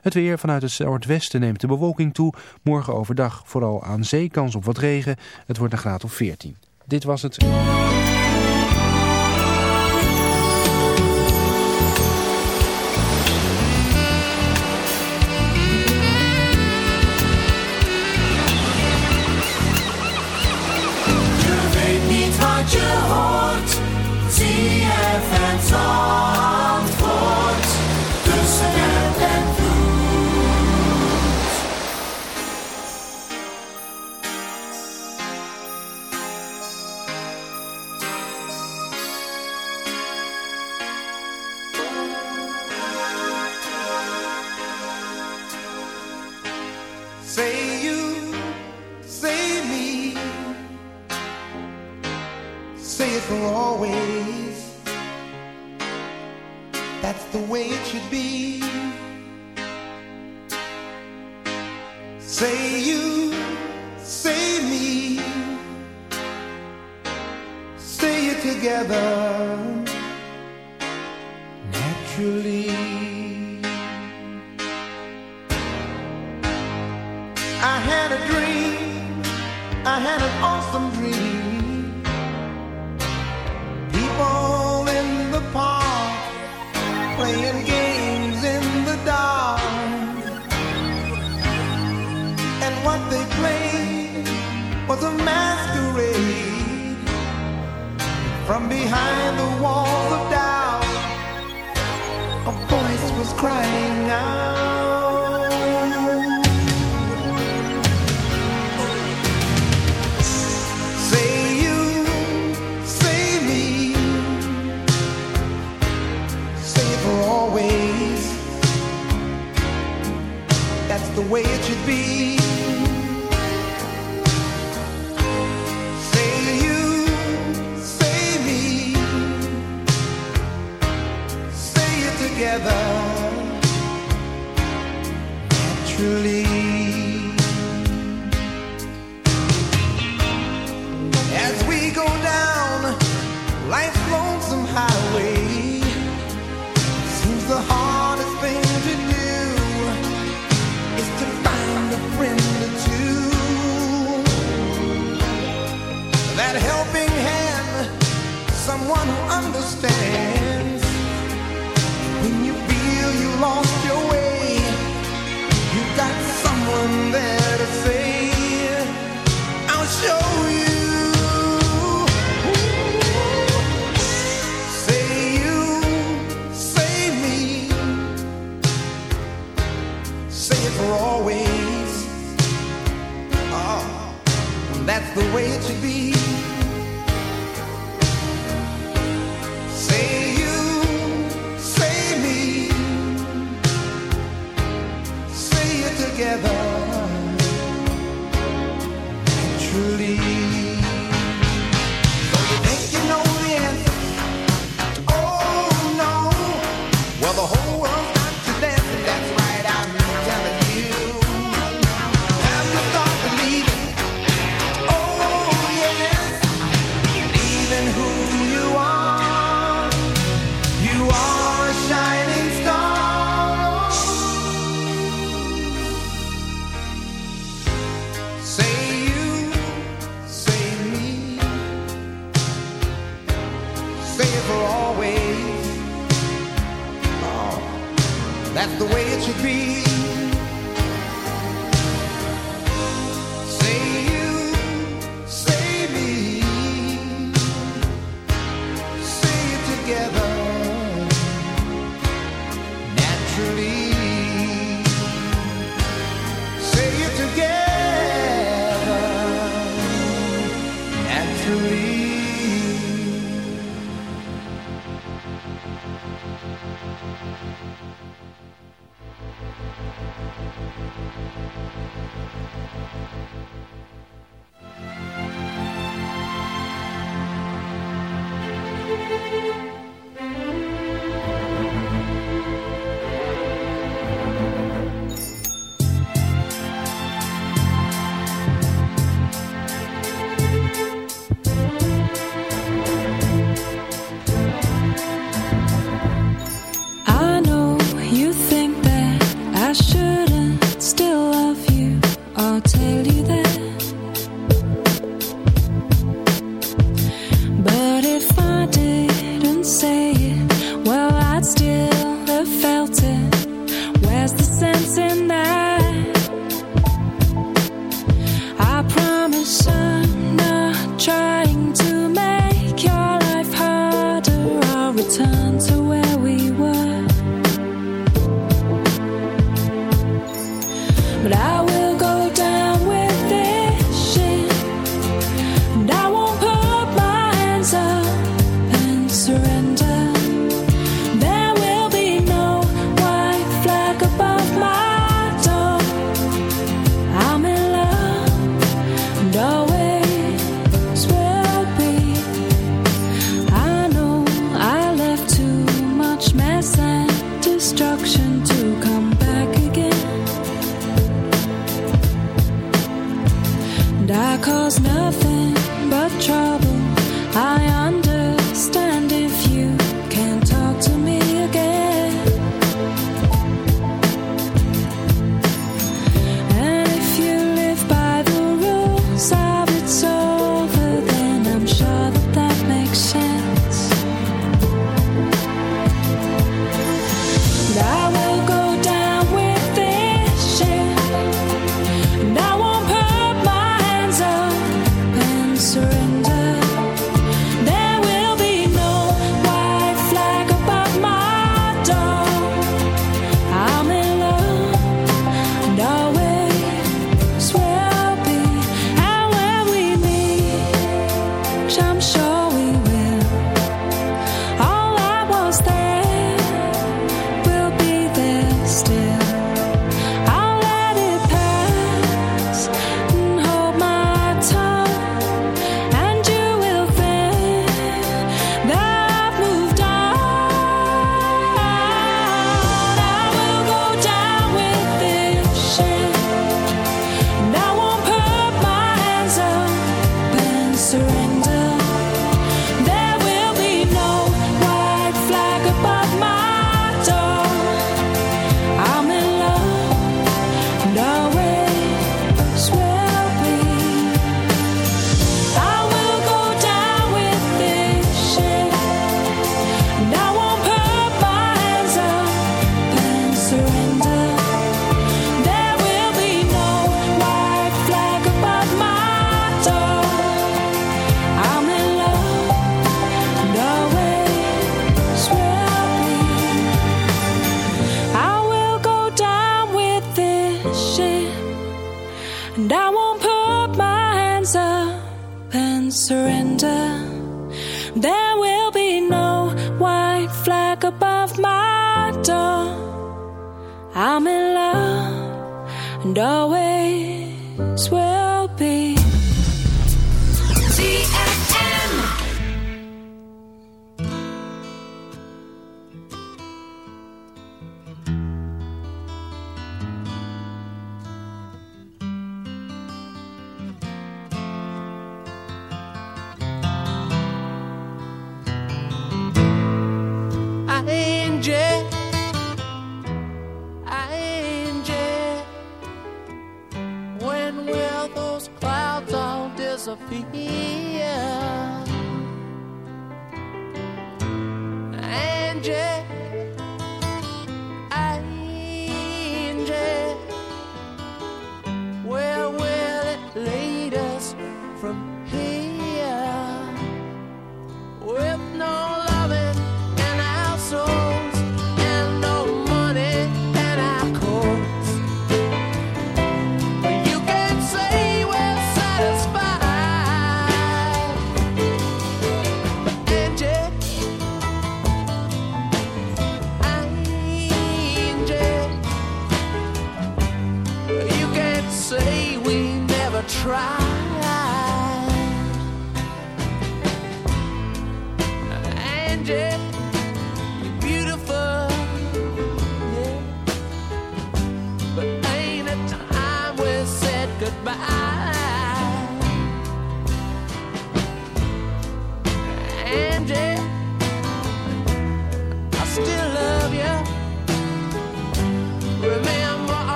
Het weer vanuit het noordwesten neemt de bewolking toe. Morgen overdag vooral aan zee kans op wat regen. Het wordt een graad of 14. Dit was het...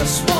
just one.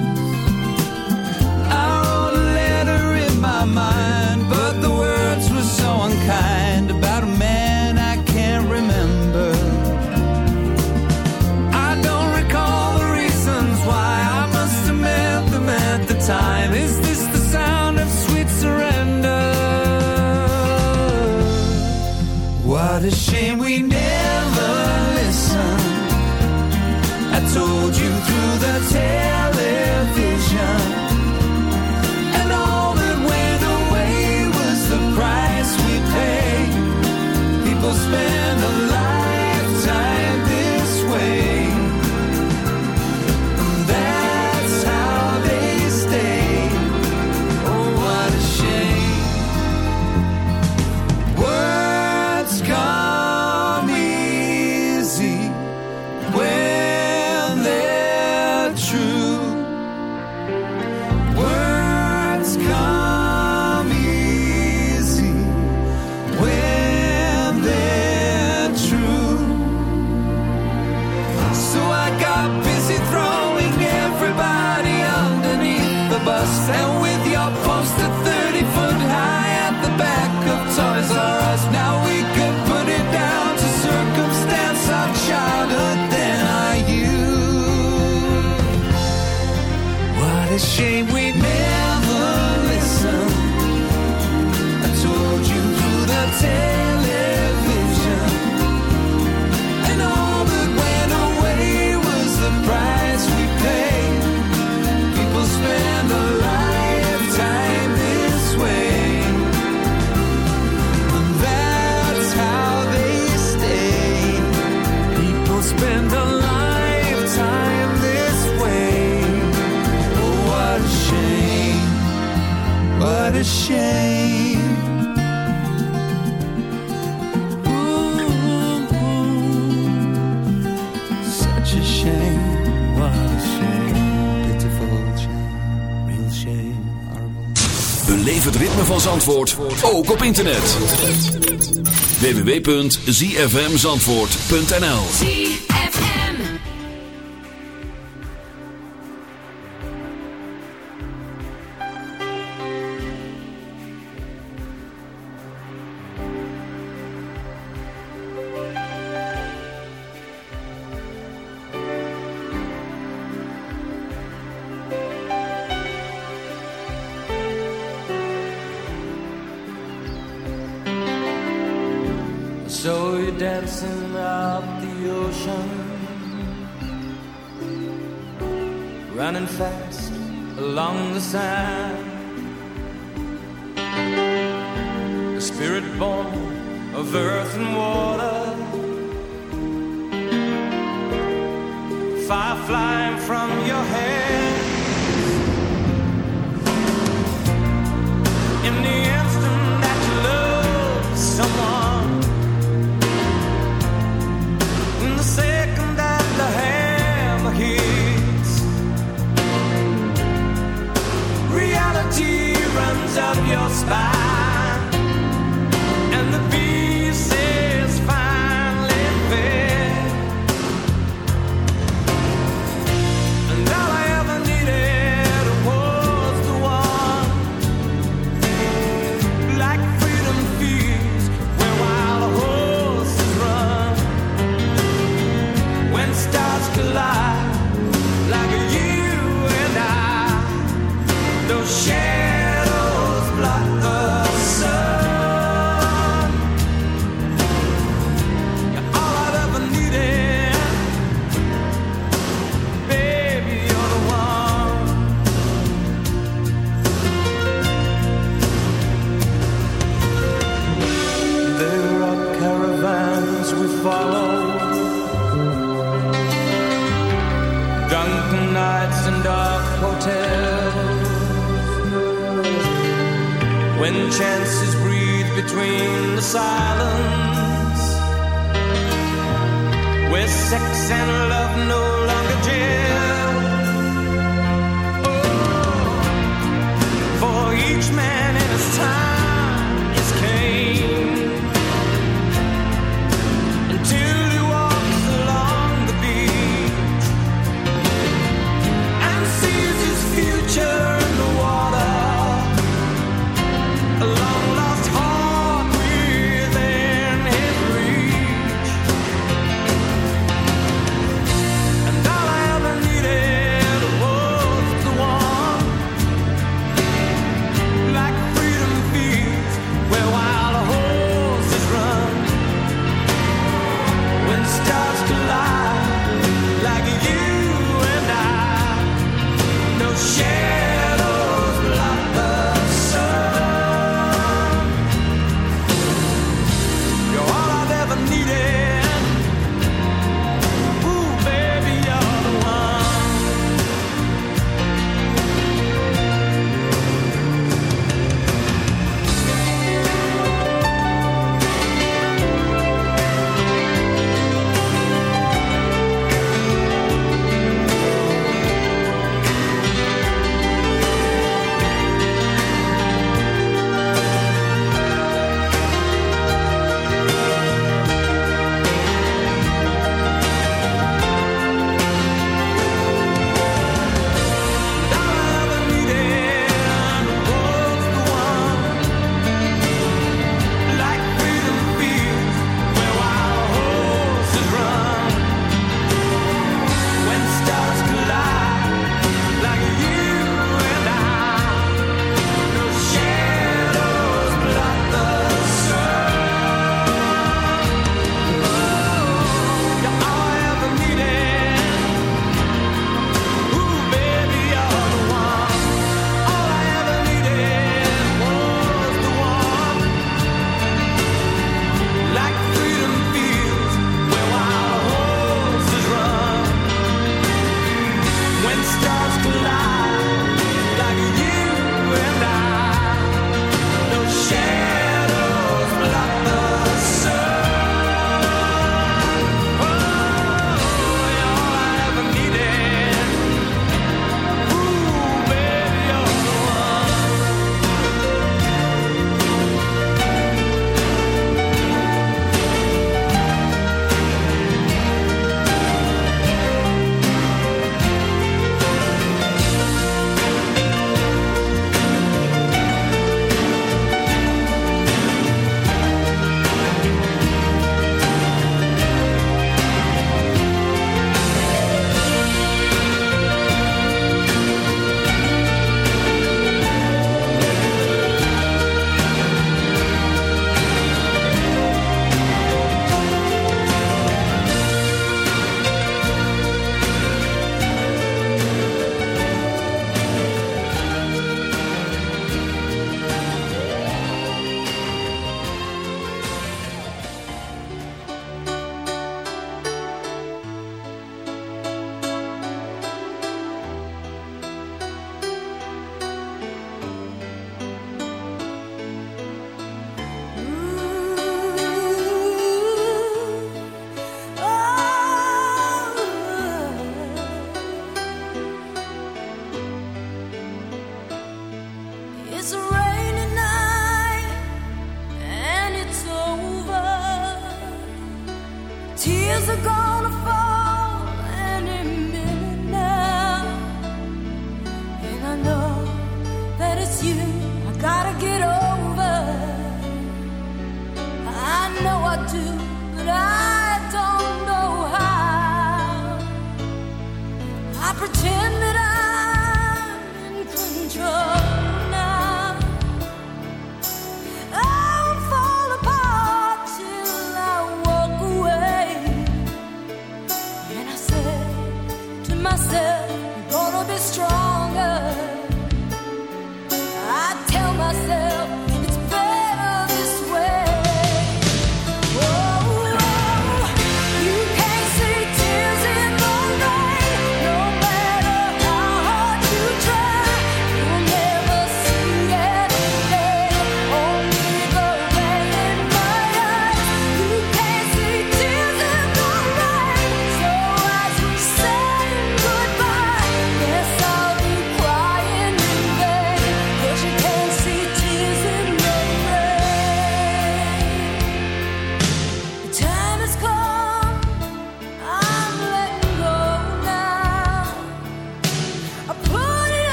Zandvoort ook op internet. www.zfmzandvoort.nl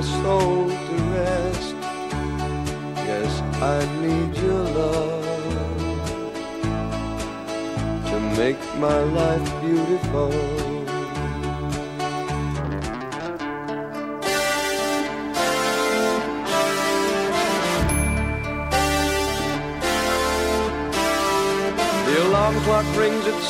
My soul to rest. Yes, I need your love to make my life beautiful. The alarm clock rings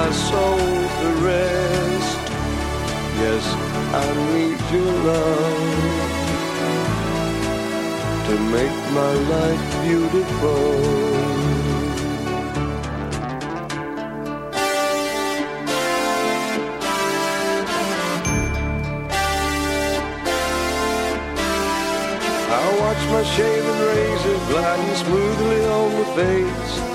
my soul to rest. Yes, I need your love to make my life beautiful. I watch my shaven razor gliding smoothly on the face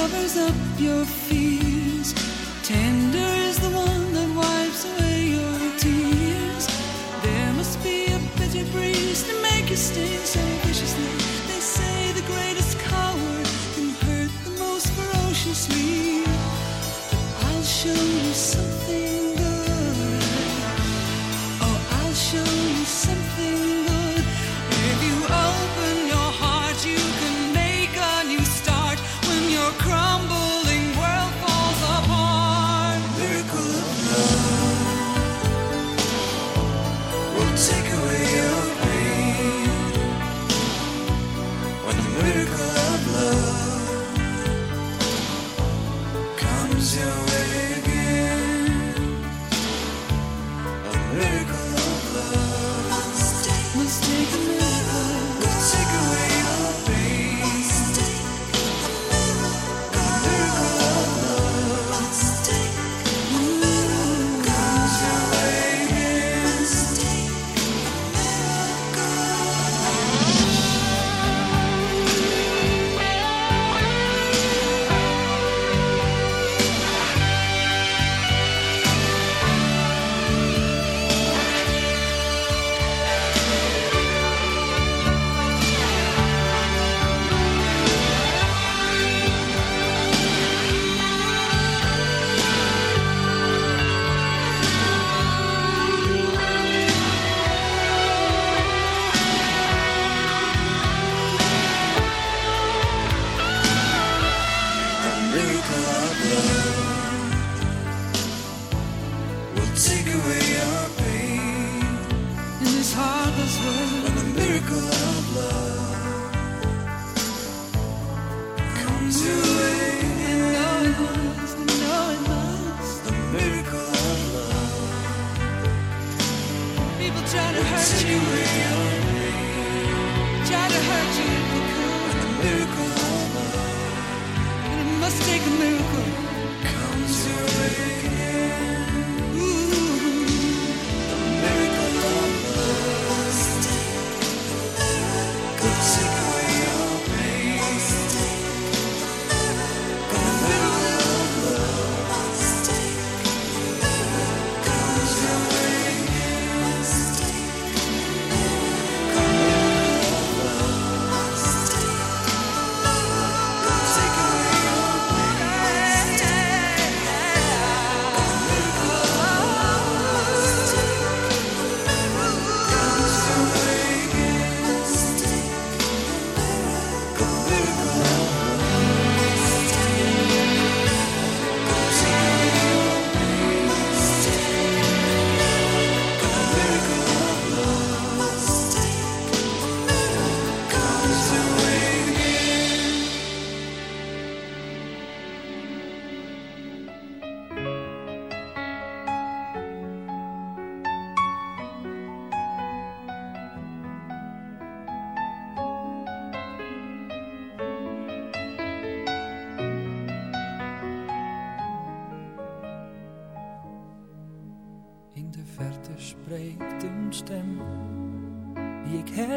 Covers up your fears. Tender so viciously. They say the greatest coward can hurt the most ferociously. I'll show you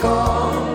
call.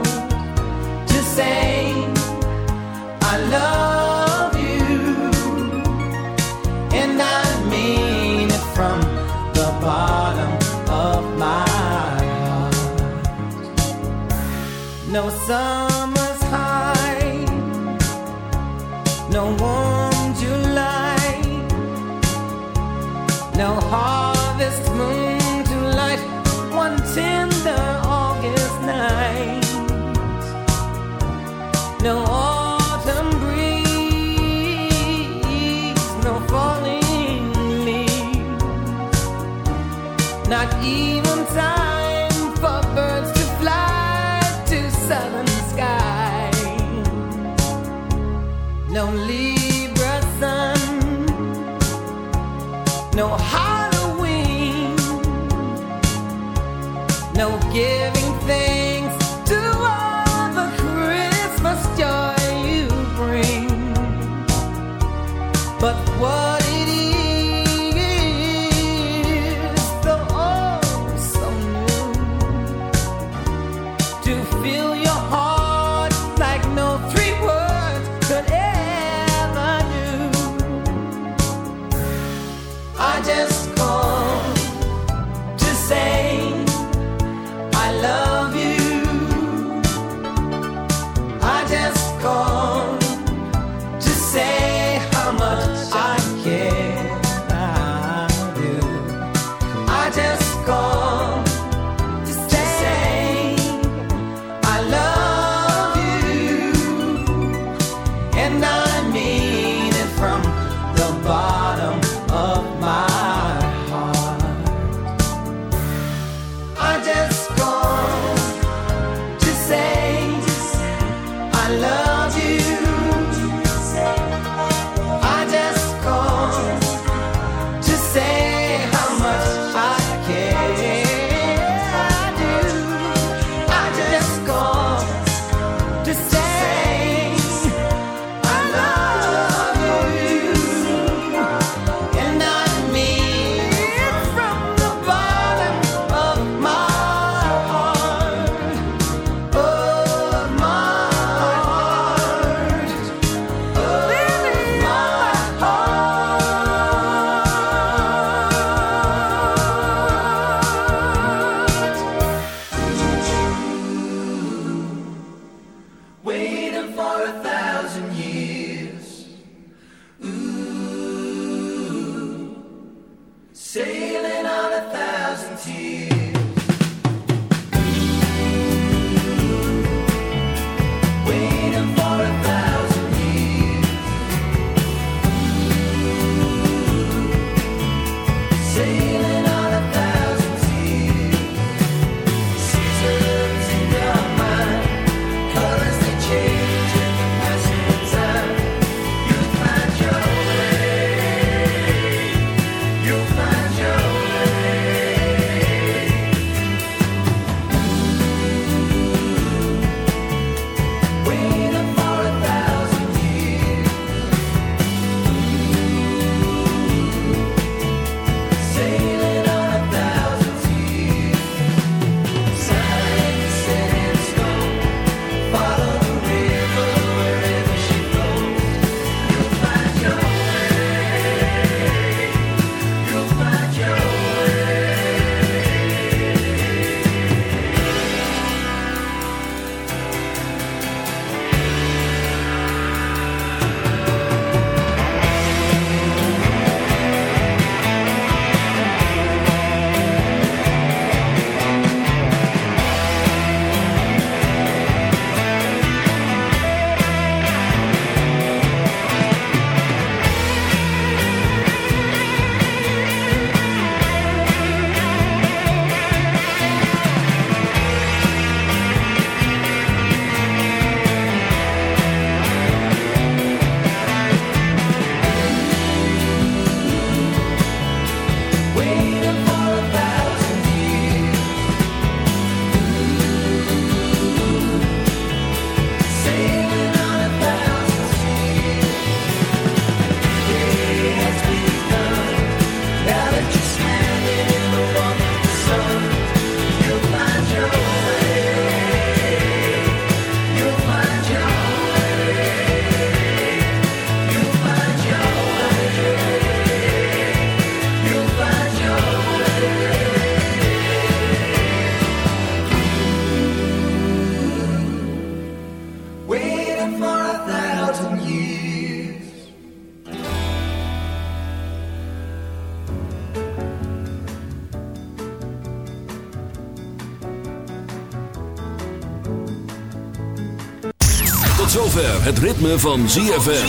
Het ritme van ZFM.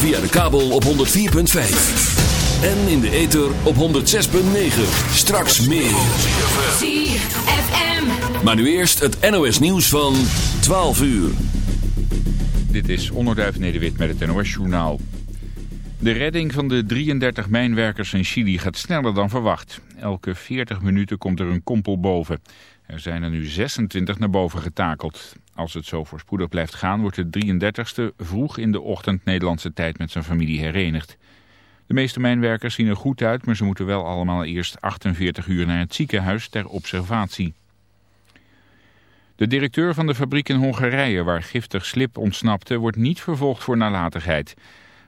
Via de kabel op 104.5. En in de ether op 106.9. Straks meer. ZFM. Maar nu eerst het NOS nieuws van 12 uur. Dit is Onderduif Nederwit met het NOS Journaal. De redding van de 33 mijnwerkers in Chili gaat sneller dan verwacht. Elke 40 minuten komt er een kompel boven. Er zijn er nu 26 naar boven getakeld. Als het zo voorspoedig blijft gaan, wordt de 33ste vroeg in de ochtend Nederlandse tijd met zijn familie herenigd. De meeste mijnwerkers zien er goed uit, maar ze moeten wel allemaal eerst 48 uur naar het ziekenhuis ter observatie. De directeur van de fabriek in Hongarije, waar giftig slip ontsnapte, wordt niet vervolgd voor nalatigheid.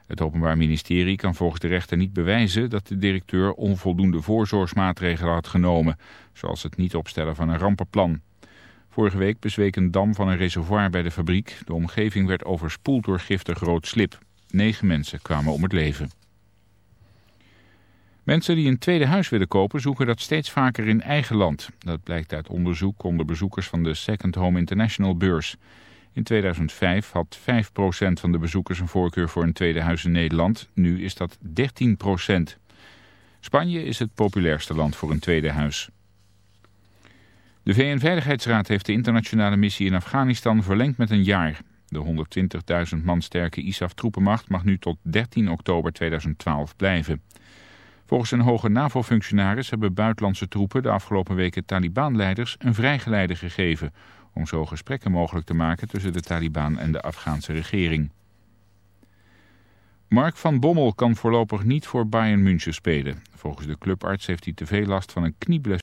Het Openbaar Ministerie kan volgens de rechter niet bewijzen dat de directeur onvoldoende voorzorgsmaatregelen had genomen, zoals het niet opstellen van een rampenplan. Vorige week bezweek een dam van een reservoir bij de fabriek. De omgeving werd overspoeld door giftig rood slip. Negen mensen kwamen om het leven. Mensen die een tweede huis willen kopen zoeken dat steeds vaker in eigen land. Dat blijkt uit onderzoek onder bezoekers van de Second Home International beurs. In 2005 had 5% van de bezoekers een voorkeur voor een tweede huis in Nederland. Nu is dat 13%. Spanje is het populairste land voor een tweede huis. De VN-veiligheidsraad heeft de internationale missie in Afghanistan verlengd met een jaar. De 120.000 man sterke ISAF-troepenmacht mag nu tot 13 oktober 2012 blijven. Volgens een hoge NAVO-functionaris hebben buitenlandse troepen de afgelopen weken Taliban-leiders een vrijgeleide gegeven... om zo gesprekken mogelijk te maken tussen de Taliban en de Afghaanse regering. Mark van Bommel kan voorlopig niet voor Bayern München spelen. Volgens de clubarts heeft hij te veel last van een knieblessure.